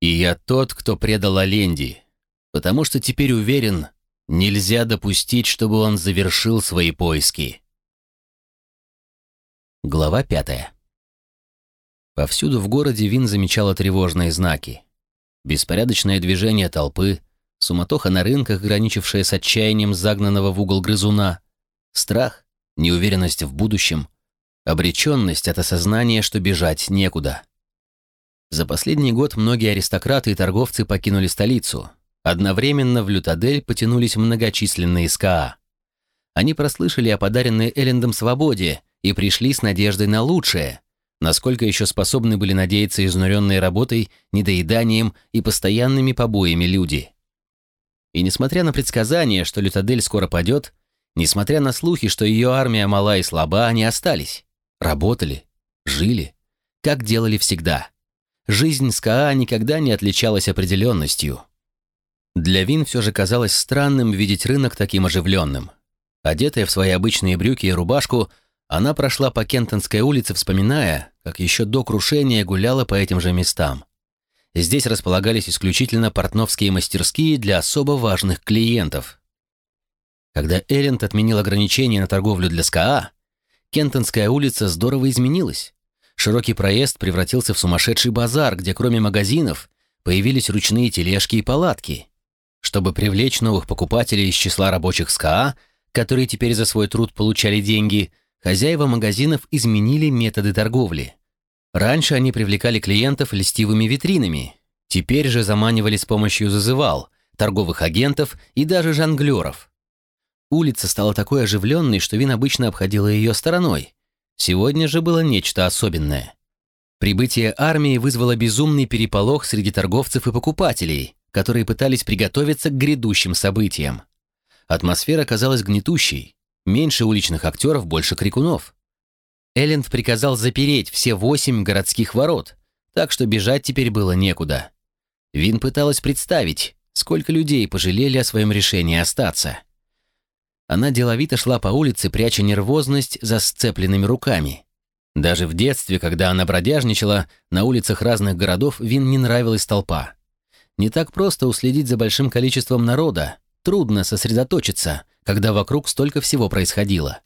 И я тот, кто предал Оленди, потому что теперь уверен, нельзя допустить, чтобы он завершил свои поиски. Глава пятая. Повсюду в городе Вин замечала тревожные знаки. Беспорядочное движение толпы, суматоха на рынках, граничившая с отчаянием загнанного в угол грызуна, страх, неуверенность в будущем, обреченность от осознания, что бежать некуда. За последний год многие аристократы и торговцы покинули столицу. Одновременно в Лютадель потянулись многочисленные СКА. Они прослышали о подаренной Эллендом свободе и пришли с надеждой на лучшее, насколько еще способны были надеяться изнуренные работой, недоеданием и постоянными побоями люди. И несмотря на предсказания, что Лютадель скоро падет, несмотря на слухи, что ее армия мала и слаба, они остались, работали, жили, как делали всегда. Жизнь СКА никогда не отличалась определенностью. Для Вин все же казалось странным видеть рынок таким оживленным. Одетая в свои обычные брюки и рубашку, она прошла по Кентонской улице, вспоминая, как еще до крушения гуляла по этим же местам. Здесь располагались исключительно портновские мастерские для особо важных клиентов. Когда Элленд отменил ограничения на торговлю для СКА, Кентонская улица здорово изменилась. Широкий проезд превратился в сумасшедший базар, где кроме магазинов появились ручные тележки и палатки. Чтобы привлечь новых покупателей из числа рабочих СКА, которые теперь за свой труд получали деньги, хозяева магазинов изменили методы торговли. Раньше они привлекали клиентов льстивыми витринами, теперь же заманивали с помощью зазывал, торговых агентов и даже жонглеров. Улица стала такой оживленной, что Вин обычно обходила ее стороной. Сегодня же было нечто особенное. Прибытие армии вызвало безумный переполох среди торговцев и покупателей, которые пытались приготовиться к грядущим событиям. Атмосфера казалась гнетущей, Меньше уличных актеров, больше крикунов. Элленд приказал запереть все восемь городских ворот, так что бежать теперь было некуда. Вин пыталась представить, сколько людей пожалели о своем решении остаться. Она деловито шла по улице, пряча нервозность за сцепленными руками. Даже в детстве, когда она бродяжничала, на улицах разных городов Вин не нравилась толпа. Не так просто уследить за большим количеством народа, трудно сосредоточиться, когда вокруг столько всего происходило.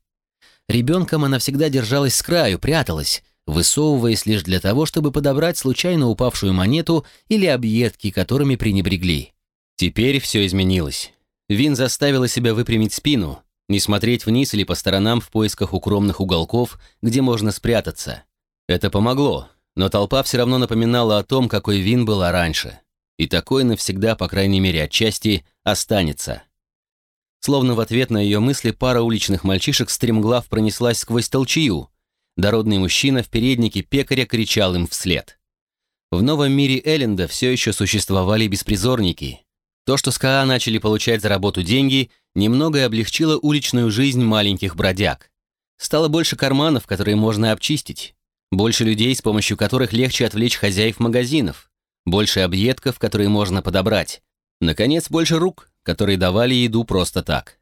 Ребенком она всегда держалась с краю, пряталась, высовываясь лишь для того, чтобы подобрать случайно упавшую монету или объедки, которыми пренебрегли. Теперь все изменилось. Вин заставила себя выпрямить спину, не смотреть вниз или по сторонам в поисках укромных уголков, где можно спрятаться. Это помогло, но толпа все равно напоминала о том, какой Вин была раньше. И такой навсегда, по крайней мере отчасти, останется. Словно в ответ на ее мысли пара уличных мальчишек стремглав пронеслась сквозь толчью. Дородный мужчина в переднике пекаря кричал им вслед. В новом мире Элленда все еще существовали беспризорники. То, что СКА начали получать за работу деньги, немного облегчило уличную жизнь маленьких бродяг. Стало больше карманов, которые можно обчистить. Больше людей, с помощью которых легче отвлечь хозяев магазинов. Больше объедков, которые можно подобрать. Наконец, больше рук, которые давали еду просто так.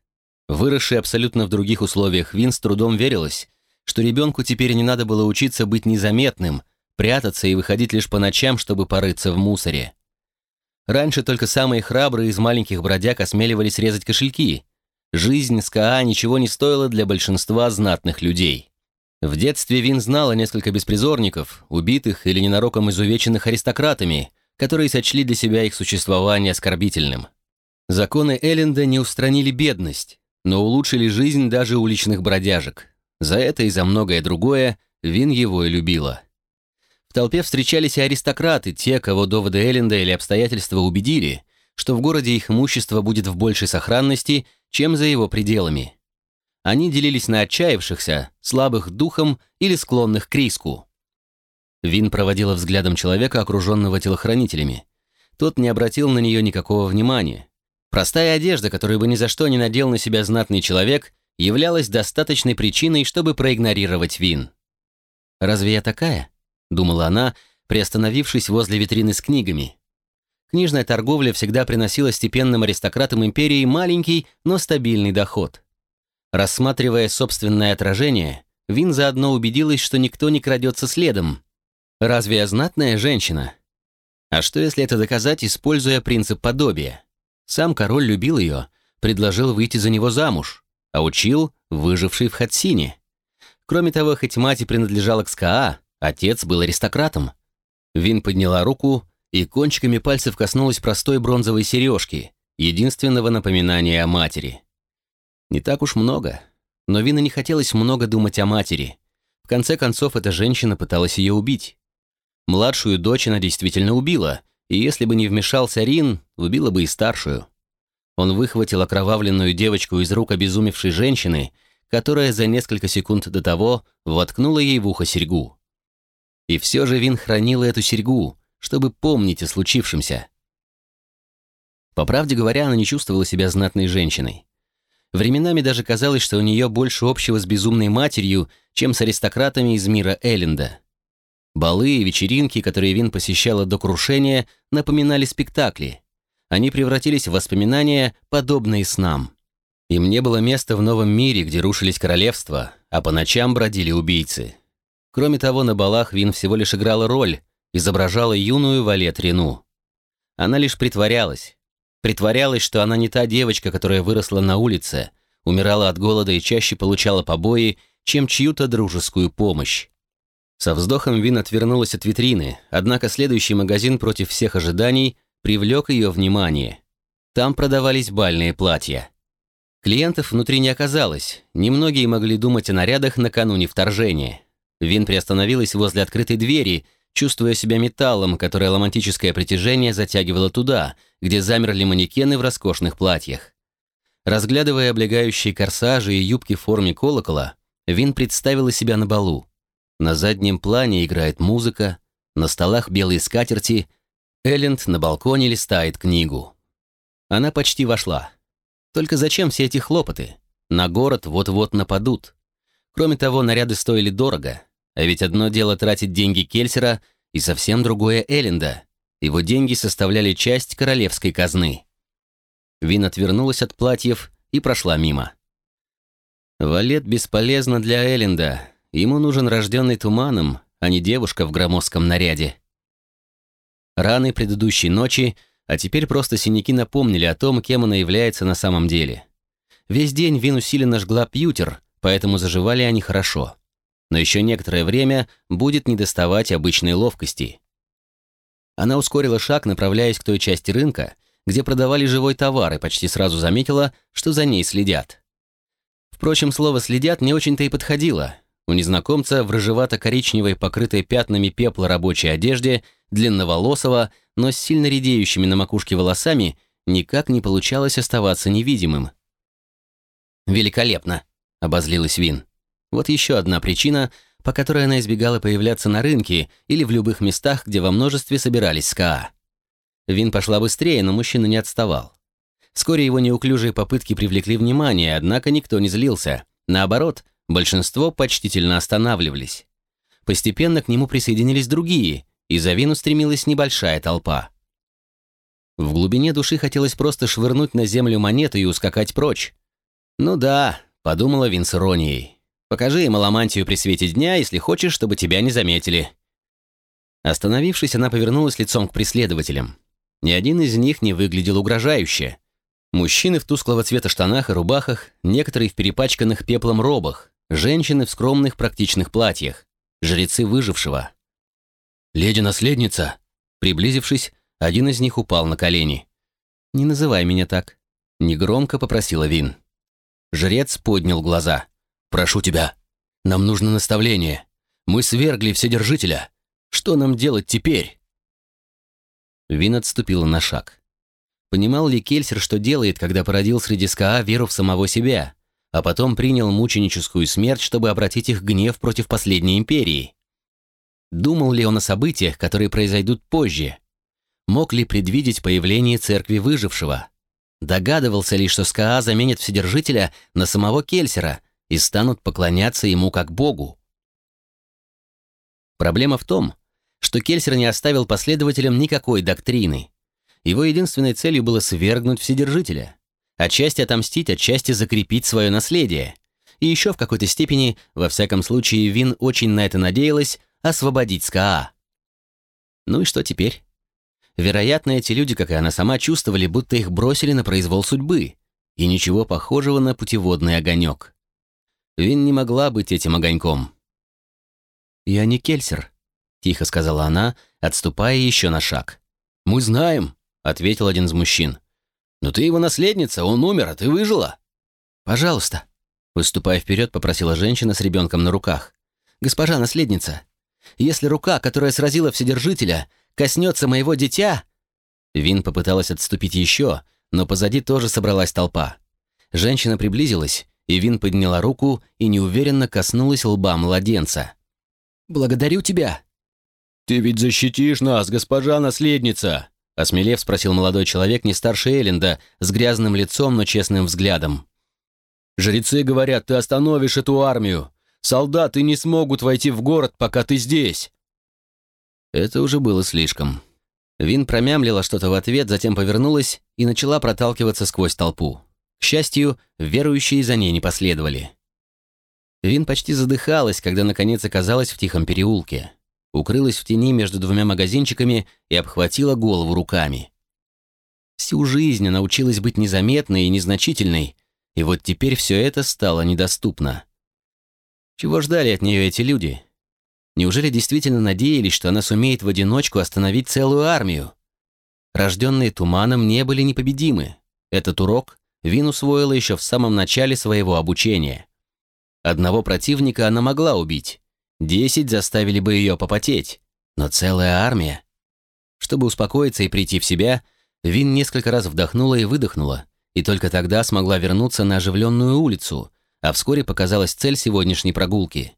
Выросший абсолютно в других условиях Вин с трудом верилась, что ребенку теперь не надо было учиться быть незаметным, прятаться и выходить лишь по ночам, чтобы порыться в мусоре. Раньше только самые храбрые из маленьких бродяг осмеливались резать кошельки. Жизнь СКА ничего не стоила для большинства знатных людей. В детстве Вин знала несколько беспризорников, убитых или ненароком изувеченных аристократами, которые сочли для себя их существование оскорбительным. Законы Элленда не устранили бедность, но улучшили жизнь даже уличных бродяжек. За это и за многое другое Вин его и любила. В толпе встречались и аристократы, те, кого доводы Элленда или обстоятельства убедили, что в городе их имущество будет в большей сохранности, чем за его пределами. Они делились на отчаявшихся, слабых духом или склонных к риску. Вин проводила взглядом человека, окруженного телохранителями. Тот не обратил на нее никакого внимания. Простая одежда, которую бы ни за что не надел на себя знатный человек, являлась достаточной причиной, чтобы проигнорировать Вин. «Разве я такая?» — думала она, приостановившись возле витрины с книгами. Книжная торговля всегда приносила степенным аристократам империи маленький, но стабильный доход. Рассматривая собственное отражение, Вин заодно убедилась, что никто не крадется следом. «Разве я знатная женщина?» А что, если это доказать, используя принцип подобия? Сам король любил ее, предложил выйти за него замуж, а учил выживший в Хатсине. Кроме того, хоть мать и принадлежала к СКА, отец был аристократом. Вин подняла руку и кончиками пальцев коснулась простой бронзовой сережки, единственного напоминания о матери. Не так уж много, но Вина не хотелось много думать о матери. В конце концов, эта женщина пыталась ее убить. Младшую дочь она действительно убила, и если бы не вмешался Рин, убила бы и старшую. Он выхватил окровавленную девочку из рук обезумевшей женщины, которая за несколько секунд до того воткнула ей в ухо серьгу. И все же Вин хранила эту серьгу, чтобы помнить о случившемся. По правде говоря, она не чувствовала себя знатной женщиной. Временами даже казалось, что у нее больше общего с безумной матерью, чем с аристократами из мира Элленда. Балы и вечеринки, которые Вин посещала до крушения, напоминали спектакли. Они превратились в воспоминания, подобные снам. Им не было места в новом мире, где рушились королевства, а по ночам бродили убийцы. Кроме того, на балах Вин всего лишь играла роль, изображала юную Валет Рину. Она лишь притворялась. Притворялась, что она не та девочка, которая выросла на улице, умирала от голода и чаще получала побои, чем чью-то дружескую помощь. Со вздохом Вин отвернулась от витрины, однако следующий магазин против всех ожиданий привлек ее внимание. Там продавались бальные платья. Клиентов внутри не оказалось, немногие могли думать о нарядах накануне вторжения. Вин приостановилась возле открытой двери, чувствуя себя металлом, которое романтическое притяжение затягивало туда, где замерли манекены в роскошных платьях. Разглядывая облегающие корсажи и юбки в форме колокола, Вин представила себя на балу. На заднем плане играет музыка, на столах белые скатерти, Элленд на балконе листает книгу. Она почти вошла. Только зачем все эти хлопоты? На город вот-вот нападут. Кроме того, наряды стоили дорого, а ведь одно дело тратить деньги Кельсера и совсем другое Элленда. Его деньги составляли часть королевской казны. Вин отвернулась от платьев и прошла мимо. Валет бесполезно для Элленда. Ему нужен рожденный туманом, а не девушка в громоздком наряде. Раны предыдущей ночи — а теперь просто синяки напомнили о том, кем она является на самом деле. Весь день Вин усиленно жгла пьютер, поэтому заживали они хорошо. Но еще некоторое время будет недоставать обычной ловкости. Она ускорила шаг, направляясь к той части рынка, где продавали живой товар, и почти сразу заметила, что за ней следят. Впрочем, слово «следят» не очень-то и подходило. У незнакомца в рыжевато-коричневой, покрытой пятнами пепла рабочей одежде, длинноволосого, но с сильно редеющими на макушке волосами, никак не получалось оставаться невидимым. «Великолепно!» — обозлилась Вин. Вот еще одна причина, по которой она избегала появляться на рынке или в любых местах, где во множестве собирались СКА. Вин пошла быстрее, но мужчина не отставал. Вскоре его неуклюжие попытки привлекли внимание, однако никто не злился. Наоборот, большинство почтительно останавливались. Постепенно к нему присоединились другие, и за Вину стремилась небольшая толпа. В глубине души хотелось просто швырнуть на землю монету и ускакать прочь. «Ну да», — подумала Вин с иронией. «Покажи им аламантию при свете дня, если хочешь, чтобы тебя не заметили». Остановившись, она повернулась лицом к преследователям. Ни один из них не выглядел угрожающе. Мужчины в тусклого цвета штанах и рубахах, некоторые в перепачканных пеплом робах, женщины в скромных практичных платьях, жрецы выжившего. «Леди-наследница!» Приблизившись, один из них упал на колени. «Не называй меня так», — негромко попросила Вин. Жрец поднял глаза. «Прошу тебя, нам нужно наставление. Мы свергли Вседержителя. Что нам делать теперь?» Вин отступила на шаг. Понимал ли Кельсер, что делает, когда породил среди СКА веру в самого себя, а потом принял мученическую смерть, чтобы обратить их гнев против последней империи? Думал ли он о событиях, которые произойдут позже? Мог ли предвидеть появление церкви выжившего? Догадывался ли, что СКА заменит Вседержителя на самого Кельсера и станут поклоняться ему как Богу? Проблема в том, что Кельсер не оставил последователям никакой доктрины. Его единственной целью было свергнуть Вседержителя. Отчасти отомстить, отчасти закрепить свое наследие. И еще в какой-то степени, во всяком случае, Вин очень на это надеялась, освободить СКА. Ну и что теперь? Вероятно, эти люди, как и она сама, чувствовали, будто их бросили на произвол судьбы, и ничего похожего на путеводный огонек. Вин не могла быть этим огоньком. «Я не Кельсер», — тихо сказала она, отступая еще на шаг. «Мы знаем», — ответил один из мужчин. «Но ты его наследница, он умер, а ты выжила». «Пожалуйста», — выступая вперед, попросила женщина с ребенком на руках. «Госпожа наследница, если рука, которая сразила Вседержителя, коснется моего дитя...» Вин попыталась отступить еще, но позади тоже собралась толпа. Женщина приблизилась, и Вин подняла руку и неуверенно коснулась лба младенца. «Благодарю тебя!» «Ты ведь защитишь нас, госпожа наследница!» Осмелев спросил молодой человек не старше Элленда, с грязным лицом, но честным взглядом. «Жрецы говорят, ты остановишь эту армию. Солдаты не смогут войти в город, пока ты здесь». Это уже было слишком. Вин промямлила что-то в ответ, затем повернулась и начала проталкиваться сквозь толпу. К счастью, верующие за ней не последовали. Вин почти задыхалась, когда наконец оказалась в тихом переулке. Укрылась в тени между двумя магазинчиками и обхватила голову руками. Всю жизнь она училась быть незаметной и незначительной, и вот теперь все это стало недоступно. Чего ждали от нее эти люди? Неужели действительно надеялись, что она сумеет в одиночку остановить целую армию? Рожденные туманом не были непобедимы. Этот урок Вин усвоила еще в самом начале своего обучения. Одного противника она могла убить, десять заставили бы ее попотеть, но целая армия. Чтобы успокоиться и прийти в себя, Вин несколько раз вдохнула и выдохнула, и только тогда смогла вернуться на оживленную улицу, а вскоре показалась цель сегодняшней прогулки.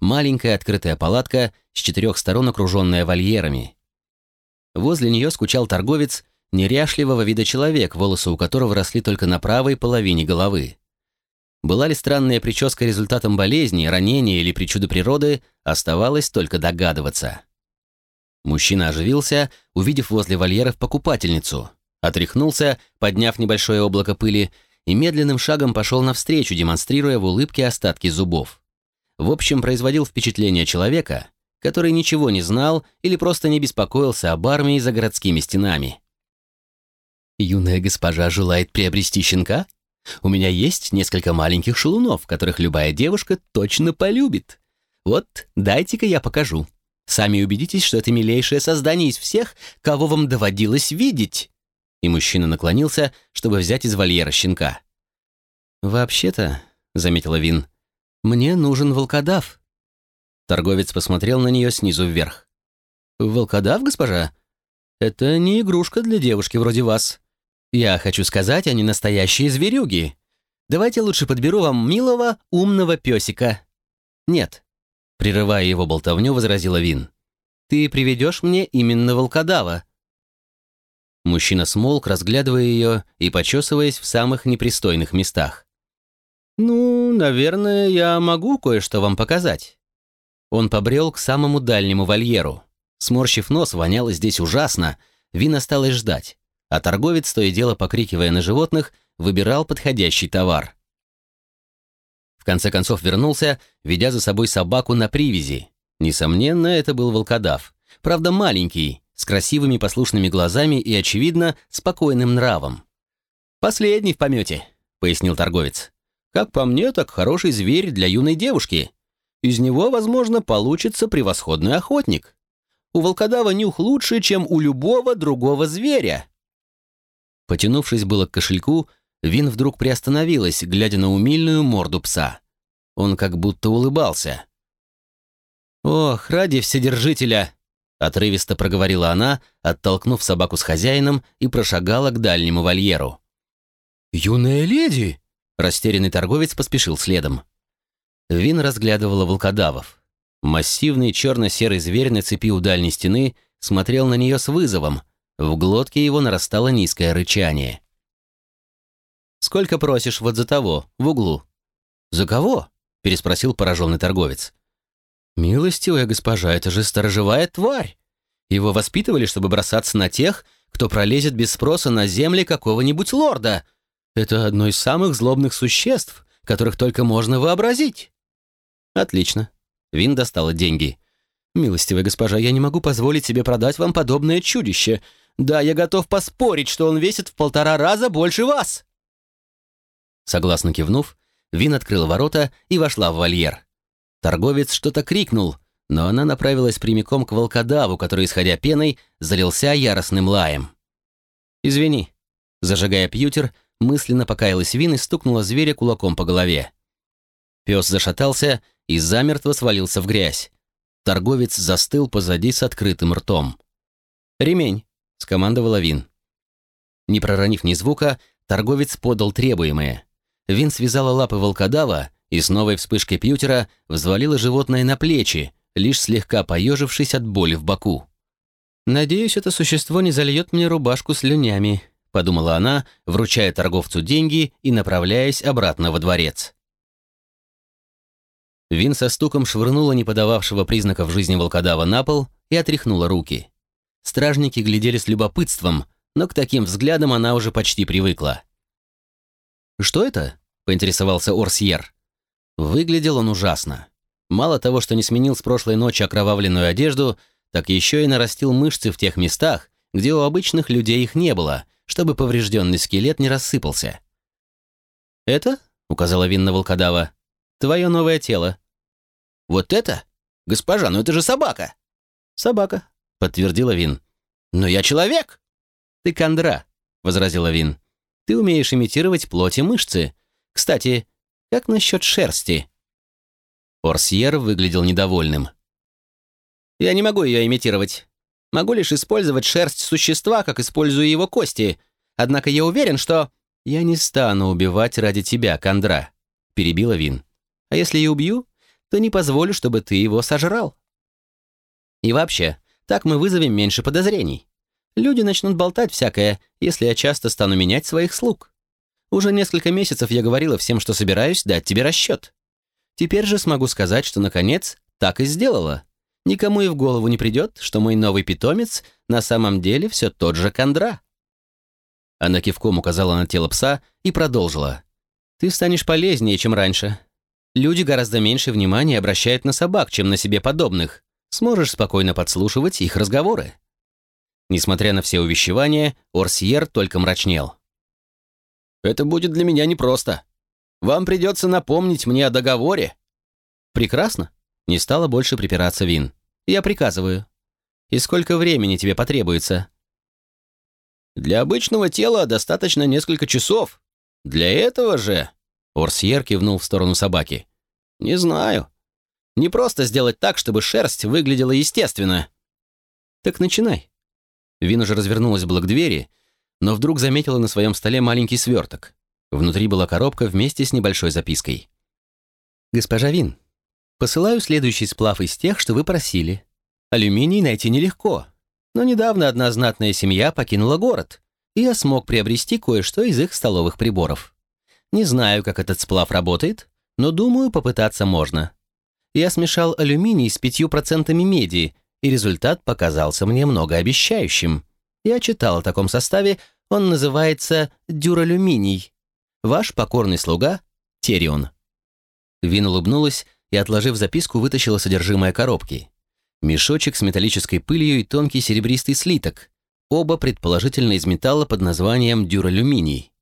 Маленькая открытая палатка с четырех сторон окруженная вольерами. Возле нее скучал торговец, неряшливого вида человек, волосы у которого росли только на правой половине головы. Была ли странная прическа результатом болезни, ранения или причуды природы, оставалось только догадываться. Мужчина оживился, увидев возле вольеров покупательницу, отряхнулся, подняв небольшое облако пыли, и медленным шагом пошел навстречу, демонстрируя в улыбке остатки зубов. В общем, производил впечатление человека, который ничего не знал или просто не беспокоился об армии за городскими стенами. «Юная госпожа желает приобрести щенка? У меня есть несколько маленьких шалунов, которых любая девушка точно полюбит. Вот, дайте-ка я покажу. Сами убедитесь, что это милейшее создание из всех, кого вам доводилось видеть» и мужчина наклонился, чтобы взять из вольера щенка. «Вообще-то», — заметила Вин, — «мне нужен волкодав». Торговец посмотрел на нее снизу вверх. «Волкодав, госпожа? Это не игрушка для девушки вроде вас. Я хочу сказать, они настоящие зверюги. Давайте лучше подберу вам милого, умного песика». «Нет», — прерывая его болтовню, возразила Вин. «Ты приведешь мне именно волкодава, Мужчина смолк, разглядывая ее и почесываясь в самых непристойных местах. «Ну, наверное, я могу кое-что вам показать». Он побрел к самому дальнему вольеру. Сморщив нос, воняло здесь ужасно, Вин осталось ждать, а торговец, то и дело покрикивая на животных, выбирал подходящий товар. В конце концов вернулся, ведя за собой собаку на привязи. Несомненно, это был волкодав. Правда, маленький, с красивыми послушными глазами и, очевидно, спокойным нравом. «Последний в помете», — пояснил торговец. «Как по мне, так хороший зверь для юной девушки. Из него, возможно, получится превосходный охотник. У волкодава нюх лучше, чем у любого другого зверя». Потянувшись было к кошельку, Вин вдруг приостановилась, глядя на умильную морду пса. Он как будто улыбался. «Ох, ради Вседержителя!» Отрывисто проговорила она, оттолкнув собаку с хозяином и прошагала к дальнему вольеру. «Юная леди!» Растерянный торговец поспешил следом. Вин разглядывала волкодавов. Массивный черно-серый зверь на цепи у дальней стены смотрел на нее с вызовом. В глотке его нарастало низкое рычание. «Сколько просишь вот за того, в углу?» «За кого?» — переспросил пораженный торговец. «Милостивая госпожа, это же сторожевая тварь! Его воспитывали, чтобы бросаться на тех, кто пролезет без спроса на земли какого-нибудь лорда. Это одно из самых злобных существ, которых только можно вообразить». «Отлично». Вин достала деньги. «Милостивая госпожа, я не могу позволить себе продать вам подобное чудище. Да, я готов поспорить, что он весит в полтора раза больше вас!» Согласно кивнув, Вин открыл ворота и вошла в вольер. Торговец что-то крикнул, но она направилась прямиком к волкодаву, который, исходя пеной, залился яростным лаем. «Извини», — зажигая пьютер, мысленно покаялась Вин и стукнула зверя кулаком по голове. Пес зашатался и замертво свалился в грязь. Торговец застыл позади с открытым ртом. «Ремень», — скомандовала Вин. Не проронив ни звука, торговец подал требуемое. Вин связала лапы волкодава и с новой вспышкой пьютера взвалила животное на плечи, лишь слегка поежившись от боли в боку. «Надеюсь, это существо не зальет мне рубашку слюнями», — подумала она, вручая торговцу деньги и направляясь обратно во дворец. Вин со стуком швырнула не подававшего признаков жизни волкодава на пол и отряхнула руки. Стражники глядели с любопытством, но к таким взглядам она уже почти привыкла. «Что это?» — поинтересовался Орсьер. Выглядел он ужасно. Мало того, что не сменил с прошлой ночи окровавленную одежду, так еще и нарастил мышцы в тех местах, где у обычных людей их не было, чтобы поврежденный скелет не рассыпался. «Это?» — указала Винна волкодава. «Твое новое тело». «Вот это? Госпожа, ну это же собака!» «Собака», — подтвердила Вин. «Но я человек!» «Ты кондра», — возразила Вин. Ты умеешь имитировать плоть и мышцы. Кстати, как насчет шерсти?» Орсьер выглядел недовольным. «Я не могу ее имитировать. Могу лишь использовать шерсть существа, как использую его кости. Однако я уверен, что...» «Я не стану убивать ради тебя, Кондра», — перебила Вин. «А если и убью, то не позволю, чтобы ты его сожрал. И вообще, так мы вызовем меньше подозрений. Люди начнут болтать всякое, если я часто стану менять своих слуг. Уже несколько месяцев я говорила всем, что собираюсь дать тебе расчет. Теперь же смогу сказать, что, наконец, так и сделала. Никому и в голову не придет, что мой новый питомец на самом деле все тот же Кондра. Она кивком указала на тело пса и продолжила. «Ты станешь полезнее, чем раньше. Люди гораздо меньше внимания обращают на собак, чем на себе подобных. Сможешь спокойно подслушивать их разговоры». Несмотря на все увещевания, Орсьер только мрачнел. «Это будет для меня непросто. Вам придется напомнить мне о договоре». «Прекрасно. Не стало больше припираться Вин. Я приказываю. И сколько времени тебе потребуется?» «Для обычного тела достаточно несколько часов. Для этого же...» Орсьер кивнул в сторону собаки. «Не знаю. Не просто сделать так, чтобы шерсть выглядела естественно». «Так начинай», Вин уже развернулась было к двери, но вдруг заметила на своем столе маленький сверток. Внутри была коробка вместе с небольшой запиской. «Госпожа Вин, посылаю следующий сплав из тех, что вы просили. Алюминий найти нелегко, но недавно одна знатная семья покинула город, и я смог приобрести кое-что из их столовых приборов. Не знаю, как этот сплав работает, но думаю, попытаться можно. Я смешал алюминий с пятью процентами меди и результат показался мне многообещающим. Я читал о таком составе, он называется дюралюминий. Ваш покорный слуга — Терион». Вин улыбнулась и, отложив записку, вытащила содержимое коробки. Мешочек с металлической пылью и тонкий серебристый слиток, оба предположительно из металла под названием дюралюминий.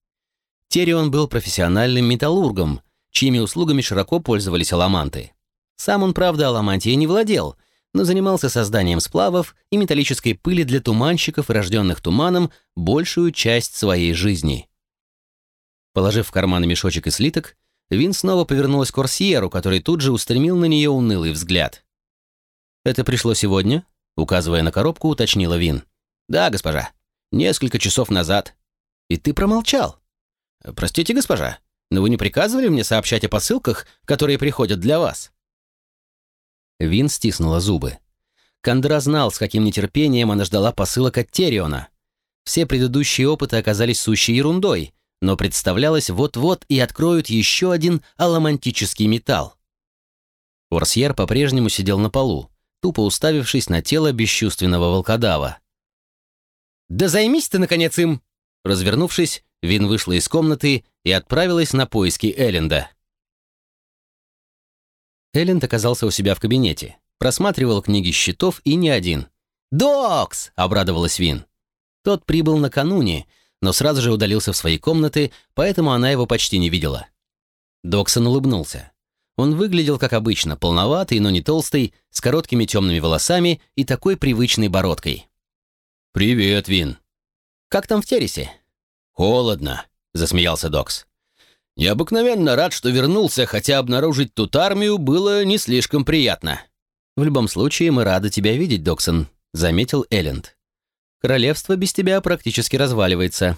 Терион был профессиональным металлургом, чьими услугами широко пользовались аламанты. Сам он, правда, аламантией не владел, но занимался созданием сплавов и металлической пыли для туманщиков, рожденных туманом, большую часть своей жизни. Положив в карман мешочек и слиток, Вин снова повернулась к Корсьеру, который тут же устремил на нее унылый взгляд. «Это пришло сегодня?» — указывая на коробку, уточнила Вин. «Да, госпожа. Несколько часов назад. И ты промолчал. Простите, госпожа, но вы не приказывали мне сообщать о посылках, которые приходят для вас?» Вин стиснула зубы. Кандра знал, с каким нетерпением она ждала посылок от Териона. Все предыдущие опыты оказались сущей ерундой, но представлялось вот-вот и откроют еще один аламантический металл. Орсьер по-прежнему сидел на полу, тупо уставившись на тело бесчувственного волкодава. «Да займись ты, наконец, им!» Развернувшись, Вин вышла из комнаты и отправилась на поиски Элленда. Элленд оказался у себя в кабинете. Просматривал книги счетов и не один. «Докс!» — обрадовалась Вин. Тот прибыл накануне, но сразу же удалился в свои комнаты, поэтому она его почти не видела. Доксон улыбнулся. Он выглядел как обычно, полноватый, но не толстый, с короткими темными волосами и такой привычной бородкой. «Привет, Вин». «Как там в Тересе?» «Холодно», — засмеялся Докс. «Необыкновенно рад, что вернулся, хотя обнаружить тут армию было не слишком приятно». «В любом случае, мы рады тебя видеть, Доксон», — заметил Элленд. «Королевство без тебя практически разваливается».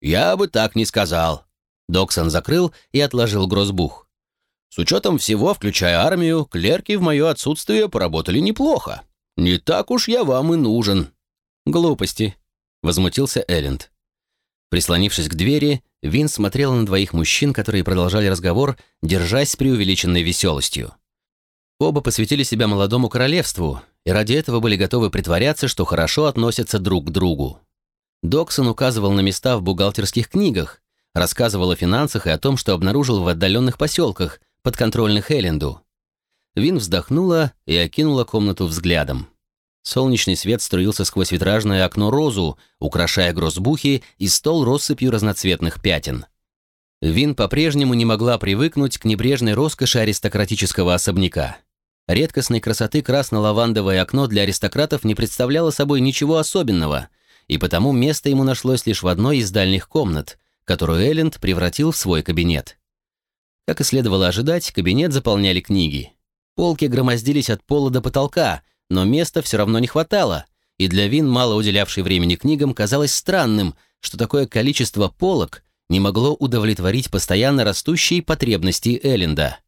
«Я бы так не сказал». Доксон закрыл и отложил грозбух. «С учетом всего, включая армию, клерки в мое отсутствие поработали неплохо. Не так уж я вам и нужен». «Глупости», — возмутился Элленд. Прислонившись к двери, Вин смотрел на двоих мужчин, которые продолжали разговор, держась с преувеличенной веселостью. Оба посвятили себя молодому королевству, и ради этого были готовы притворяться, что хорошо относятся друг к другу. Доксон указывал на места в бухгалтерских книгах, рассказывал о финансах и о том, что обнаружил в отдаленных поселках, подконтрольных Элленду. Вин вздохнула и окинула комнату взглядом. Солнечный свет струился сквозь витражное окно розу, украшая грозбухи и стол россыпью разноцветных пятен. Вин по-прежнему не могла привыкнуть к небрежной роскоши аристократического особняка. Редкостной красоты красно-лавандовое окно для аристократов не представляло собой ничего особенного, и потому место ему нашлось лишь в одной из дальних комнат, которую Элленд превратил в свой кабинет. Как и следовало ожидать, кабинет заполняли книги. Полки громоздились от пола до потолка — но места все равно не хватало, и для Вин, мало уделявшей времени книгам, казалось странным, что такое количество полок не могло удовлетворить постоянно растущие потребности Элленда.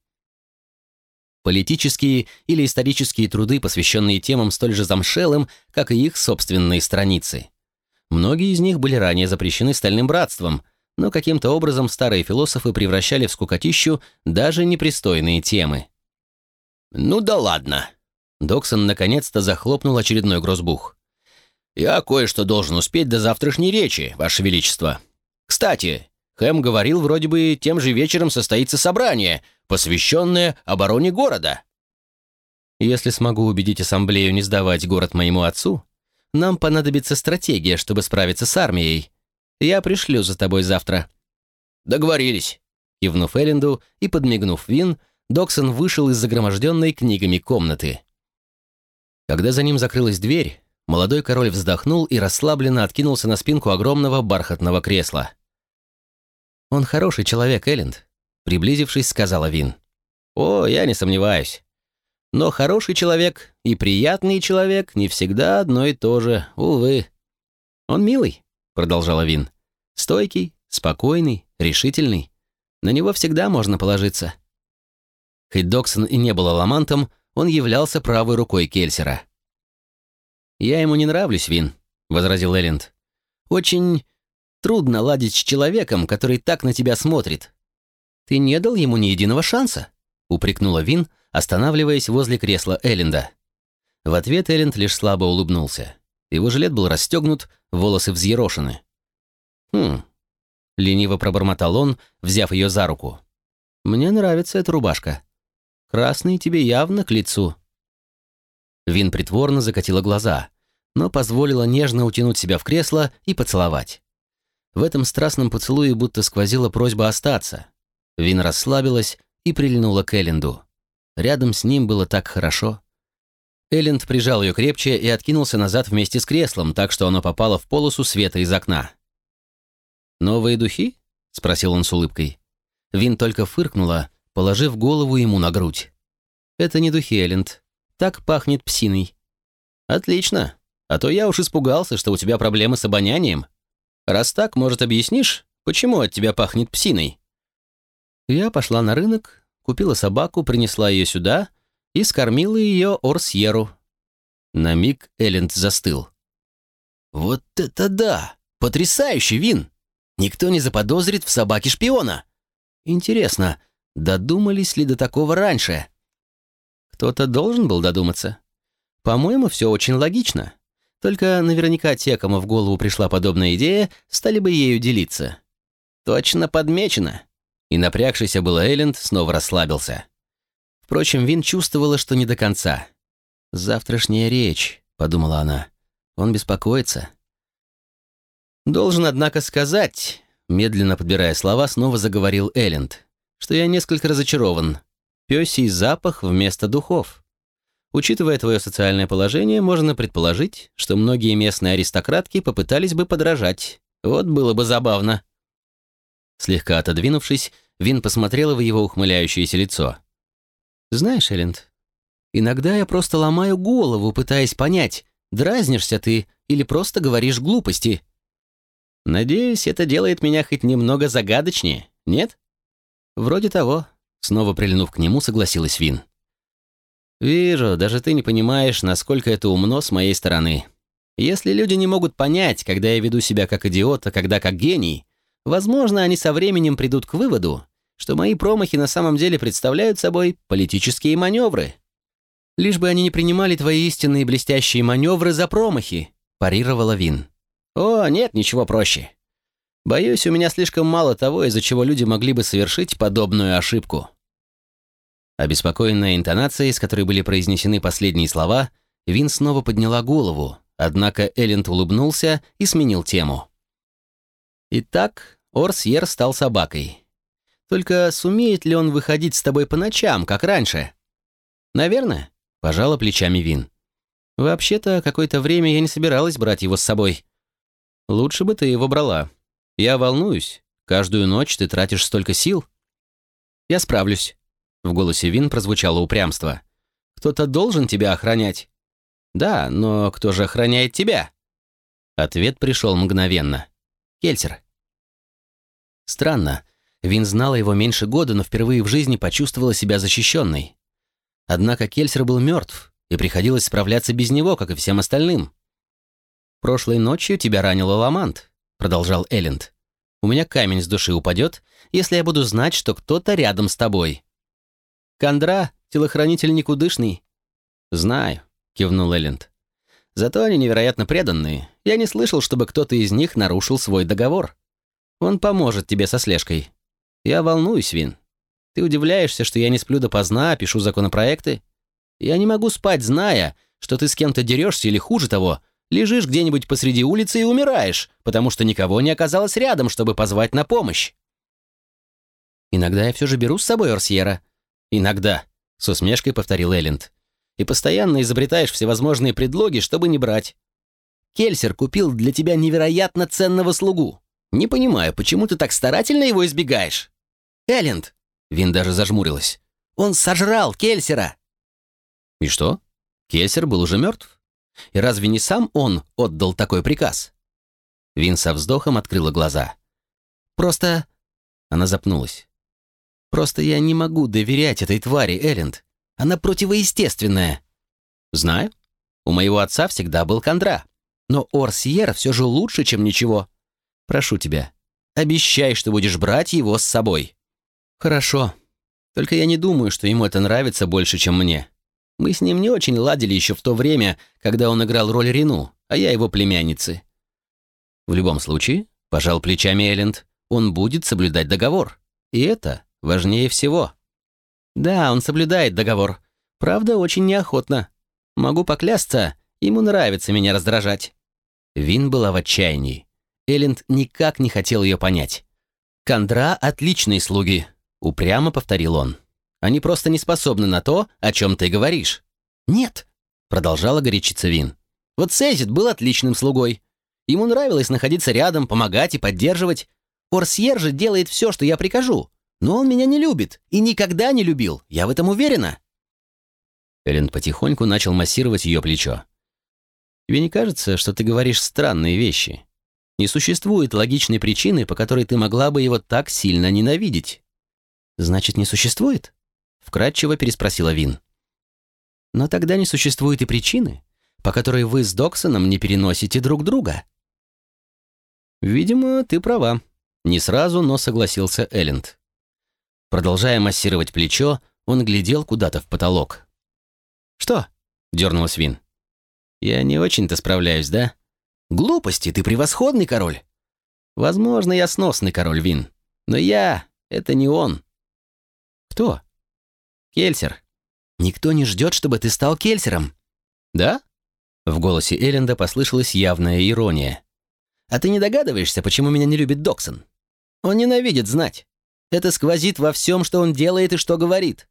Политические или исторические труды, посвященные темам столь же замшелым, как и их собственные страницы. Многие из них были ранее запрещены Стальным Братством, но каким-то образом старые философы превращали в скукотищу даже непристойные темы. «Ну да ладно», Доксон наконец-то захлопнул очередной грозбух. «Я кое-что должен успеть до завтрашней речи, Ваше Величество. Кстати, Хэм говорил, вроде бы тем же вечером состоится собрание, посвященное обороне города». «Если смогу убедить ассамблею не сдавать город моему отцу, нам понадобится стратегия, чтобы справиться с армией. Я пришлю за тобой завтра». «Договорились». Кивнув Элленду и подмигнув Вин, Доксон вышел из загроможденной книгами комнаты. Когда за ним закрылась дверь, молодой король вздохнул и расслабленно откинулся на спинку огромного бархатного кресла. «Он хороший человек, Элленд», — приблизившись, сказала Вин. «О, я не сомневаюсь. Но хороший человек и приятный человек не всегда одно и то же, увы». «Он милый», — продолжала Вин. «Стойкий, спокойный, решительный. На него всегда можно положиться». Хоть Доксон и не был аламантом, он являлся правой рукой Кельсера. «Я ему не нравлюсь, Вин», — возразил Элленд. «Очень трудно ладить с человеком, который так на тебя смотрит». «Ты не дал ему ни единого шанса», — упрекнула Вин, останавливаясь возле кресла Элленда. В ответ Элленд лишь слабо улыбнулся. Его жилет был расстегнут, волосы взъерошены. «Хм...» — лениво пробормотал он, взяв ее за руку. «Мне нравится эта рубашка. Красный тебе явно к лицу». Вин притворно закатила глаза, но позволила нежно утянуть себя в кресло и поцеловать. В этом страстном поцелуе будто сквозила просьба остаться. Вин расслабилась и прильнула к Элленду. Рядом с ним было так хорошо. Элленд прижал ее крепче и откинулся назад вместе с креслом, так что оно попало в полосу света из окна. «Новые духи?» — спросил он с улыбкой. Вин только фыркнула, положив голову ему на грудь. «Это не духи, Элленд. Так пахнет псиной». «Отлично. А то я уж испугался, что у тебя проблемы с обонянием. Раз так, может, объяснишь, почему от тебя пахнет псиной?» Я пошла на рынок, купила собаку, принесла ее сюда и скормила ее Орсьеру. На миг Элленд застыл. «Вот это да! Потрясающий вин! Никто не заподозрит в собаке шпиона! Интересно, Додумались ли до такого раньше? Кто-то должен был додуматься. По-моему, все очень логично. Только наверняка те, кому в голову пришла подобная идея, стали бы ею делиться. Точно подмечено. И напрягшийся был Элленд снова расслабился. Впрочем, Вин чувствовала, что не до конца. «Завтрашняя речь», — подумала она. «Он беспокоится». «Должен, однако, сказать», — медленно подбирая слова, снова заговорил Элленд, «что я несколько разочарован. Пёсий запах вместо духов. Учитывая твое социальное положение, можно предположить, что многие местные аристократки попытались бы подражать. Вот было бы забавно». Слегка отодвинувшись, Вин посмотрела в его ухмыляющееся лицо. «Знаешь, Элленд, иногда я просто ломаю голову, пытаясь понять, дразнишься ты или просто говоришь глупости. Надеюсь, это делает меня хоть немного загадочнее, нет?» «Вроде того», — снова прильнув к нему, согласилась Вин. «Вижу, даже ты не понимаешь, насколько это умно с моей стороны. Если люди не могут понять, когда я веду себя как идиот, а когда как гений, возможно, они со временем придут к выводу, что мои промахи на самом деле представляют собой политические маневры. Лишь бы они не принимали твои истинные блестящие маневры за промахи, парировала Вин. О, нет, ничего проще. Боюсь, у меня слишком мало того, из-за чего люди могли бы совершить подобную ошибку. Обеспокоенная интонацией, с которой были произнесены последние слова, Вин снова подняла голову, однако Элленд улыбнулся и сменил тему. Итак, Орсьер стал собакой. Только сумеет ли он выходить с тобой по ночам, как раньше? Наверное, пожала плечами Вин. Вообще-то, какое-то время я не собиралась брать его с собой. Лучше бы ты его брала. Я волнуюсь. Каждую ночь ты тратишь столько сил. Я справлюсь. В голосе Вин прозвучало упрямство. Кто-то должен тебя охранять. Да, но кто же охраняет тебя? Ответ пришел мгновенно. Кельсер. Странно, Вин знала его меньше года, но впервые в жизни почувствовала себя защищенной. Однако Кельсер был мертв, и приходилось справляться без него, как и всем остальным. «Прошлой ночью тебя ранила Ламант», — продолжал Элленд. «У меня камень с души упадет, если я буду знать, что кто-то рядом с тобой». «Кондра, телохранитель никудышный». «Знаю», — кивнул Элленд. «Зато они невероятно преданные. Я не слышал, чтобы кто-то из них нарушил свой договор. Он поможет тебе со слежкой. Я волнуюсь, Вин. Ты удивляешься, что я не сплю допоздна, пишу законопроекты? Я не могу спать, зная, что ты с кем-то дерешься или хуже того, лежишь где-нибудь посреди улицы и умираешь, потому что никого не оказалось рядом, чтобы позвать на помощь. Иногда я все же беру с собой Орсьера. Иногда, с усмешкой повторил Элленд. И постоянно изобретаешь всевозможные предлоги, чтобы не брать. Кельсер купил для тебя невероятно ценного слугу. Не понимаю, почему ты так старательно его избегаешь? Элленд!» Вин даже зажмурилась. «Он сожрал Кельсера!» «И что? Кельсер был уже мертв? И разве не сам он отдал такой приказ?» Вин со вздохом открыла глаза. «Просто...» Она запнулась. «Просто я не могу доверять этой твари, Элленд. Она противоестественная». «Знаю. У моего отца всегда был кондра. Но Орсьер все же лучше, чем ничего. Прошу тебя, обещай, что будешь брать его с собой». «Хорошо. Только я не думаю, что ему это нравится больше, чем мне. Мы с ним не очень ладили еще в то время, когда он играл роль Рину, а я его племянницы». «В любом случае», — пожал плечами Элленд, «он будет соблюдать договор. И это важнее всего». «Да, он соблюдает договор. Правда, очень неохотно. Могу поклясться, ему нравится меня раздражать». Вин была в отчаянии. Элленд никак не хотел ее понять. «Кондра — отличные слуги. Упрямо повторил он. «Они просто не способны на то, о чем ты говоришь». «Нет», — продолжала горячиться Вин. «Вот Сезит был отличным слугой. Ему нравилось находиться рядом, помогать и поддерживать. Орсьер же делает все, что я прикажу. Но он меня не любит и никогда не любил, я в этом уверена». Эллен потихоньку начал массировать ее плечо. «Тебе не кажется, что ты говоришь странные вещи? Не существует логичной причины, по которой ты могла бы его так сильно ненавидеть. «Значит, не существует?» — вкратчиво переспросила Вин. «Но тогда не существует и причины, по которой вы с Доксоном не переносите друг друга». «Видимо, ты права», — не сразу, но согласился Элленд. Продолжая массировать плечо, он глядел куда-то в потолок. «Что?» — дернулась Вин. «Я не очень-то справляюсь, да?» «Глупости, ты превосходный король!» «Возможно, я сносный король, Вин, но я — это не он». «Кто?» «Кельсер. Никто не ждет, чтобы ты стал Кельсером». «Да?» В голосе Элленда послышалась явная ирония. А ты не догадываешься, почему меня не любит Доксон? Он ненавидит знать. Это сквозит во всем, что он делает и что говорит.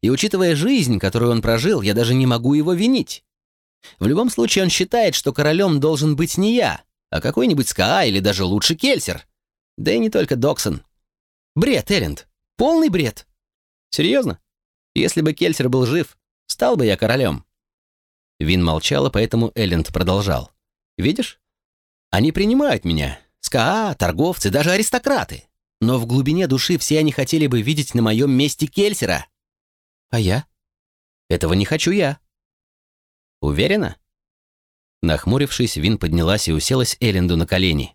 И учитывая жизнь, которую он прожил, я даже не могу его винить. В любом случае он считает, что королем должен быть не я, а какой-нибудь СКА или даже лучше Кельсер. Да и не только Доксон. Бред, Элленд. Полный бред. Серьезно? Если бы Кельсер был жив, стал бы я королем. Вин молчала, поэтому Элленд продолжал. «Видишь? Они принимают меня. СКА, торговцы, даже аристократы. Но в глубине души все они хотели бы видеть на моем месте Кельсера. А я? Этого не хочу я. Уверена? Нахмурившись, Вин поднялась и уселась Элленду на колени.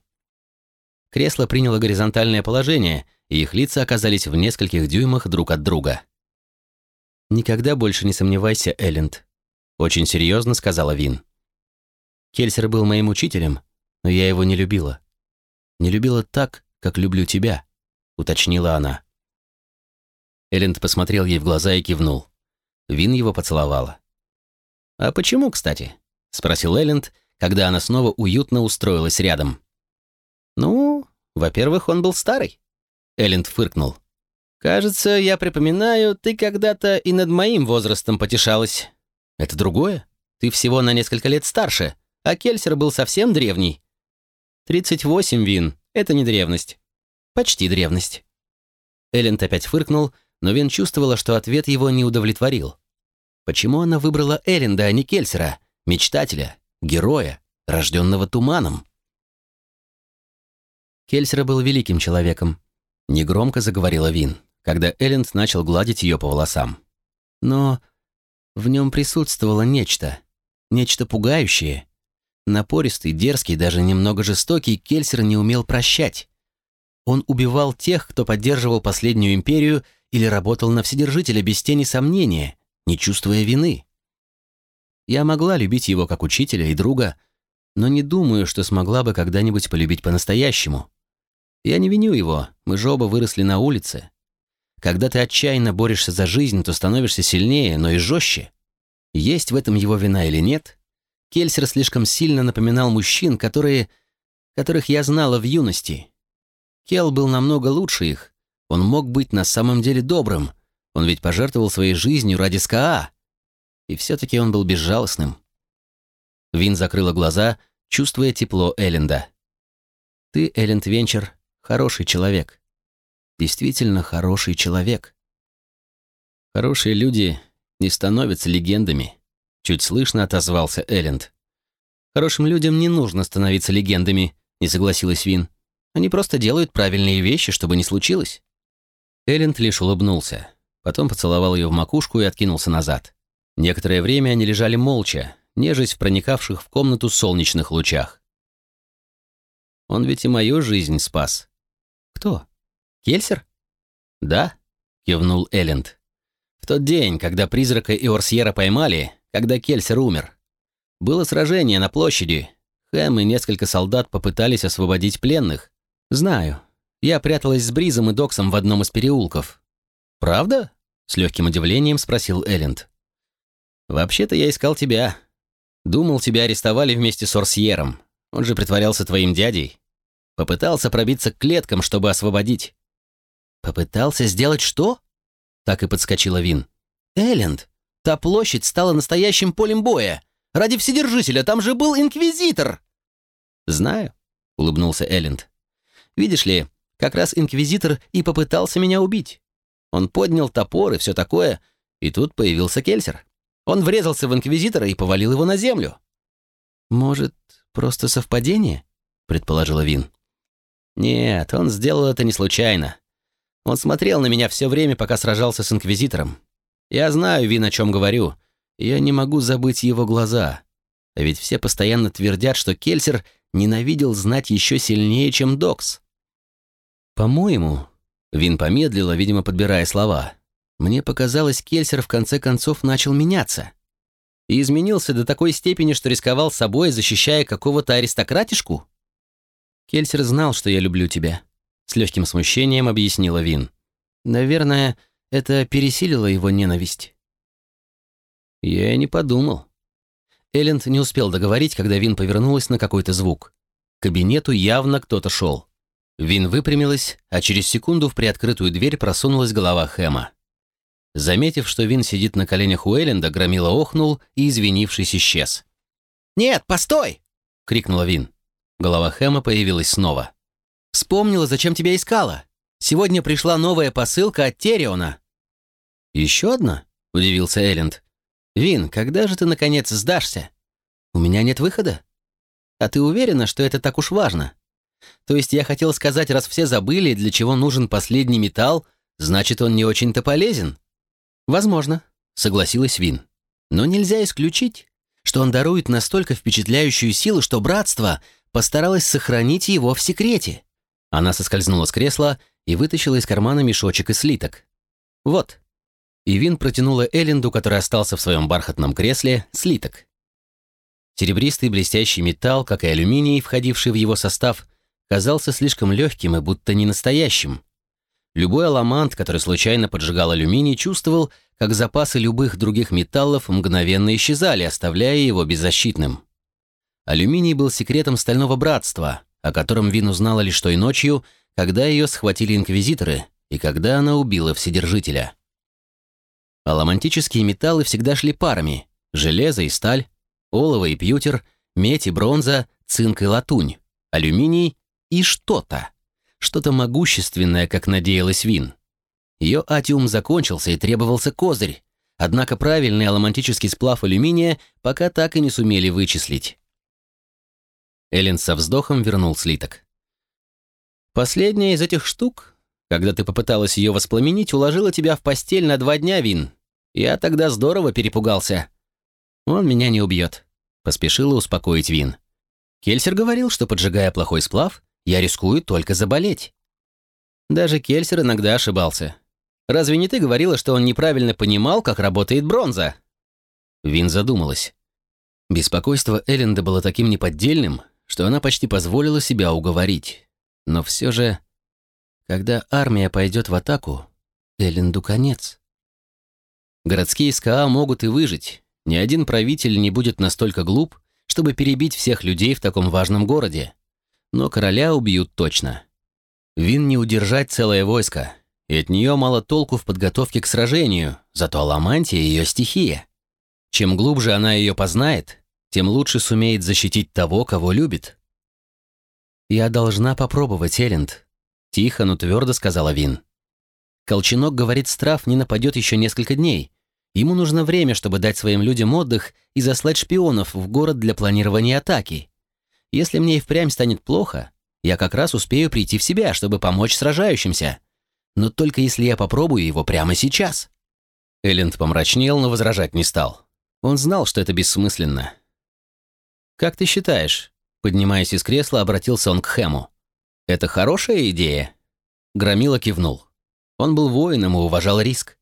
Кресло приняло горизонтальное положение, и их лица оказались в нескольких дюймах друг от друга. «Никогда больше не сомневайся, Элленд», — очень серьезно сказала Вин. «Кельсер был моим учителем, но я его не любила. Не любила так, как люблю тебя», — уточнила она. Элленд посмотрел ей в глаза и кивнул. Вин его поцеловала. «А почему, кстати?» — спросил Элленд, когда она снова уютно устроилась рядом. «Ну, во-первых, он был старый». Элленд фыркнул. «Кажется, я припоминаю, ты когда-то и над моим возрастом потешалась. Это другое. Ты всего на несколько лет старше, а Кельсер был совсем древний. 38 вин — это не древность. Почти древность». Элленд опять фыркнул, но Вин чувствовала, что ответ его не удовлетворил. Почему она выбрала Эренда, а не Кельсера, мечтателя, героя, рожденного туманом? Кельсера был великим человеком. Негромко заговорила Вин, когда Элленд начал гладить ее по волосам. Но в нем присутствовало нечто. Нечто пугающее. Напористый, дерзкий, даже немного жестокий, Кельсер не умел прощать. Он убивал тех, кто поддерживал последнюю империю или работал на Вседержителя без тени сомнения, не чувствуя вины. Я могла любить его как учителя и друга, но не думаю, что смогла бы когда-нибудь полюбить по-настоящему. Я не виню его, мы же оба выросли на улице. Когда ты отчаянно борешься за жизнь, то становишься сильнее, но и жестче. Есть в этом его вина или нет? Кельсер слишком сильно напоминал мужчин, которые... которых я знала в юности. Кел был намного лучше их. Он мог быть на самом деле добрым, он ведь пожертвовал своей жизнью ради СКА. И все-таки он был безжалостным. Вин закрыла глаза, чувствуя тепло Элленда. «Ты, Элленд Венчер, хороший человек. Действительно хороший человек». «Хорошие люди не становятся легендами», — чуть слышно отозвался Элленд. «Хорошим людям не нужно становиться легендами», — не согласилась Вин. «Они просто делают правильные вещи, чтобы не случилось». Элленд лишь улыбнулся. Потом поцеловал ее в макушку и откинулся назад. Некоторое время они лежали молча, нежесть в проникавших в комнату солнечных лучах. «Он ведь и мою жизнь спас». «Кто? Кельсер?» «Да», — кивнул Элленд. «В тот день, когда призрака и Орсьера поймали, когда Кельсер умер. Было сражение на площади. Хэм и несколько солдат попытались освободить пленных. Знаю. Я пряталась с Бризом и Доксом в одном из переулков. «Правда?» — с легким удивлением спросил Элленд. «Вообще-то я искал тебя. Думал, тебя арестовали вместе с Орсьером. Он же притворялся твоим дядей. Попытался пробиться к клеткам, чтобы освободить». «Попытался сделать что?» Так и подскочила Вин. «Элленд, та площадь стала настоящим полем боя. Ради Вседержителя, там же был Инквизитор!» «Знаю», — улыбнулся Элленд. «Видишь ли, как раз Инквизитор и попытался меня убить. Он поднял топор и все такое, и тут появился Кельсер. Он врезался в Инквизитора и повалил его на землю. «Может, просто совпадение?» — предположила Вин. «Нет, он сделал это не случайно. Он смотрел на меня все время, пока сражался с Инквизитором. Я знаю, Вин, о чем говорю. Я не могу забыть его глаза. А ведь все постоянно твердят, что Кельсер ненавидел знать еще сильнее, чем Докс. По-моему, Вин помедлила, видимо, подбирая слова. Мне показалось, Кельсер в конце концов начал меняться. И изменился до такой степени, что рисковал собой, защищая какого-то аристократишку? Кельсер знал, что я люблю тебя. С легким смущением объяснила Вин. Наверное, это пересилило его ненависть. Я и не подумал. Элленд не успел договорить, когда Вин повернулась на какой-то звук. К кабинету явно кто-то шел. Вин выпрямилась, а через секунду в приоткрытую дверь просунулась голова Хэма. Заметив, что Вин сидит на коленях у Элленда, Громила охнул и, извинившись, исчез. «Нет, постой!» — крикнула Вин. Голова Хэма появилась снова. «Вспомнила, зачем тебя искала. Сегодня пришла новая посылка от Териона». «Еще одна?» — удивился Элленд. «Вин, когда же ты, наконец, сдашься? У меня нет выхода. А ты уверена, что это так уж важно? То есть я хотел сказать, раз все забыли, для чего нужен последний металл, значит, он не очень-то полезен?» «Возможно», — согласилась Вин. «Но нельзя исключить, что он дарует настолько впечатляющую силу, что братство постаралось сохранить его в секрете». Она соскользнула с кресла и вытащила из кармана мешочек из слиток. «Вот». И Вин протянула Элленду, который остался в своем бархатном кресле, слиток. Серебристый блестящий металл, как и алюминий, входивший в его состав, казался слишком легким и будто не настоящим. Любой аламант, который случайно поджигал алюминий, чувствовал, как запасы любых других металлов мгновенно исчезали, оставляя его беззащитным. Алюминий был секретом Стального Братства, о котором Вин узнала лишь той ночью, когда ее схватили инквизиторы и когда она убила Вседержителя. Аламантические металлы всегда шли парами – железо и сталь, олово и пьютер, медь и бронза, цинк и латунь, алюминий и что-то что-то могущественное, как надеялась Вин. Ее атиум закончился и требовался козырь, однако правильный аламантический сплав алюминия пока так и не сумели вычислить. Эллен со вздохом вернул слиток. «Последняя из этих штук, когда ты попыталась ее воспламенить, уложила тебя в постель на два дня, Вин. Я тогда здорово перепугался. Он меня не убьет», — поспешила успокоить Вин. Кельсер говорил, что, поджигая плохой сплав, я рискую только заболеть. Даже Кельсер иногда ошибался. Разве не ты говорила, что он неправильно понимал, как работает бронза? Вин задумалась. Беспокойство Элленда было таким неподдельным, что она почти позволила себя уговорить. Но все же, когда армия пойдет в атаку, Элленду конец. Городские СКА могут и выжить. Ни один правитель не будет настолько глуп, чтобы перебить всех людей в таком важном городе но короля убьют точно. Вин не удержать целое войско, и от нее мало толку в подготовке к сражению, зато Аламантия — ее стихия. Чем глубже она ее познает, тем лучше сумеет защитить того, кого любит. «Я должна попробовать, Элленд», — тихо, но твердо сказала Вин. Колченок говорит, Страф не нападет еще несколько дней. Ему нужно время, чтобы дать своим людям отдых и заслать шпионов в город для планирования атаки. Если мне и впрямь станет плохо, я как раз успею прийти в себя, чтобы помочь сражающимся. Но только если я попробую его прямо сейчас». Элленд помрачнел, но возражать не стал. Он знал, что это бессмысленно. «Как ты считаешь?» Поднимаясь из кресла, обратился он к Хэму. «Это хорошая идея?» Громила кивнул. Он был воином и уважал риск.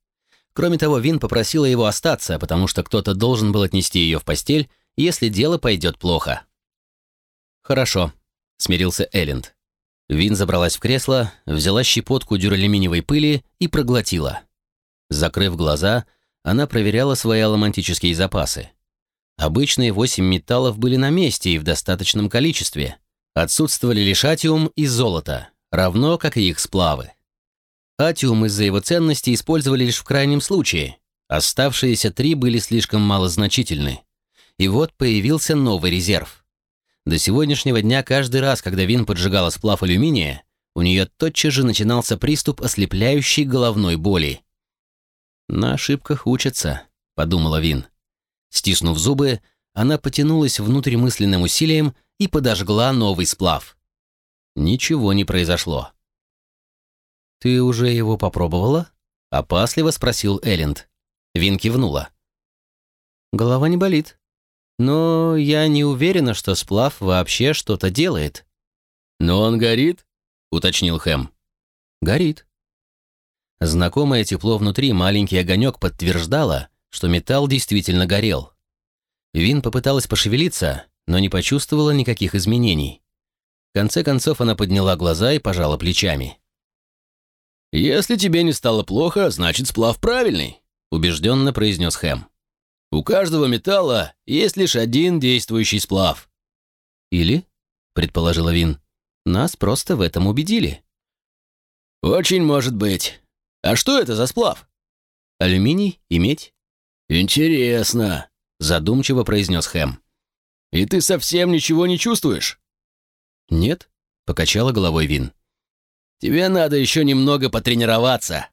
Кроме того, Вин попросила его остаться, потому что кто-то должен был отнести ее в постель, если дело пойдет плохо. «Хорошо», — смирился Элленд. Вин забралась в кресло, взяла щепотку дюралюминиевой пыли и проглотила. Закрыв глаза, она проверяла свои аломантические запасы. Обычные восемь металлов были на месте и в достаточном количестве. Отсутствовали лишь атиум и золото, равно как и их сплавы. Атиум из-за его ценности использовали лишь в крайнем случае. Оставшиеся три были слишком малозначительны. И вот появился новый резерв. До сегодняшнего дня каждый раз, когда Вин поджигала сплав алюминия, у нее тотчас же начинался приступ ослепляющей головной боли. «На ошибках учатся», — подумала Вин. Стиснув зубы, она потянулась внутрь мысленным усилием и подожгла новый сплав. Ничего не произошло. «Ты уже его попробовала?» — опасливо спросил Элленд. Вин кивнула. «Голова не болит», но я не уверена, что сплав вообще что-то делает. «Но он горит?» — уточнил Хэм. «Горит». Знакомое тепло внутри маленький огонек подтверждало, что металл действительно горел. Вин попыталась пошевелиться, но не почувствовала никаких изменений. В конце концов она подняла глаза и пожала плечами. «Если тебе не стало плохо, значит сплав правильный», — убежденно произнес Хэм. У каждого металла есть лишь один действующий сплав. Или, — предположила Вин. «Нас просто в этом убедили». «Очень может быть. А что это за сплав?» «Алюминий и медь». «Интересно», — задумчиво произнес Хэм. «И ты совсем ничего не чувствуешь?» «Нет», — покачала головой Вин. «Тебе надо еще немного потренироваться».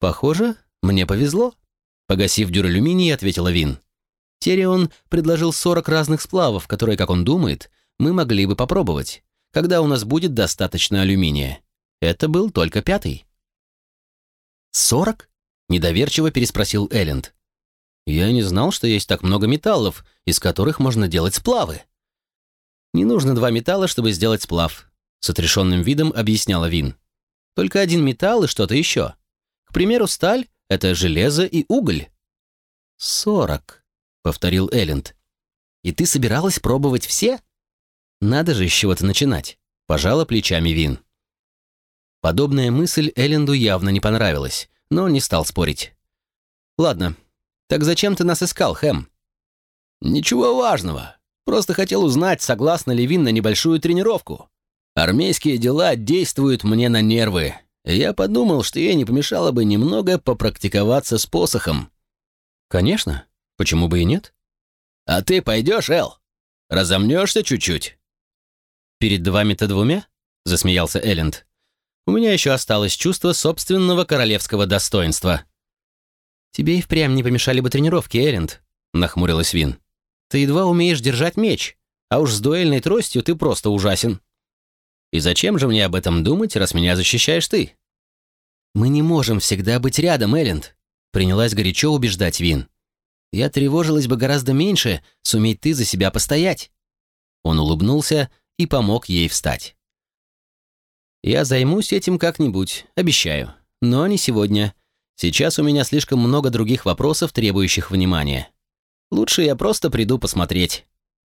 «Похоже, мне повезло», — погасив дюралюминий, ответила Вин. Терион предложил 40 разных сплавов, которые, как он думает, мы могли бы попробовать, когда у нас будет достаточно алюминия. Это был только пятый. «Сорок?» — недоверчиво переспросил Элленд. «Я не знал, что есть так много металлов, из которых можно делать сплавы». «Не нужно два металла, чтобы сделать сплав», — с отрешенным видом объясняла Вин. «Только один металл и что-то еще. К примеру, сталь — это железо и уголь». «Сорок», — повторил Элленд. «И ты собиралась пробовать все?» «Надо же с чего-то начинать», — пожала плечами Вин. Подобная мысль Элленду явно не понравилась, но он не стал спорить. «Ладно, так зачем ты нас искал, Хэм?» «Ничего важного. Просто хотел узнать, согласна ли Вин на небольшую тренировку. Армейские дела действуют мне на нервы. Я подумал, что ей не помешало бы немного попрактиковаться с посохом». «Конечно. Почему бы и нет?» «А ты пойдешь, Эл? Разомнешься чуть-чуть?» «Перед вами-то двумя?» — засмеялся Элленд у меня еще осталось чувство собственного королевского достоинства. «Тебе и впрямь не помешали бы тренировки, Эринд», — нахмурилась Вин. «Ты едва умеешь держать меч, а уж с дуэльной тростью ты просто ужасен». «И зачем же мне об этом думать, раз меня защищаешь ты?» «Мы не можем всегда быть рядом, Элленд», — принялась горячо убеждать Вин. «Я тревожилась бы гораздо меньше, суметь ты за себя постоять». Он улыбнулся и помог ей встать. Я займусь этим как-нибудь, обещаю. Но не сегодня. Сейчас у меня слишком много других вопросов, требующих внимания. Лучше я просто приду посмотреть.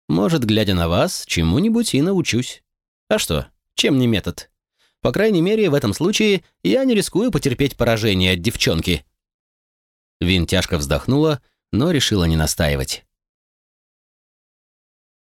Может, глядя на вас, чему-нибудь и научусь. А что, чем не метод? По крайней мере, в этом случае я не рискую потерпеть поражение от девчонки. Вин тяжко вздохнула, но решила не настаивать.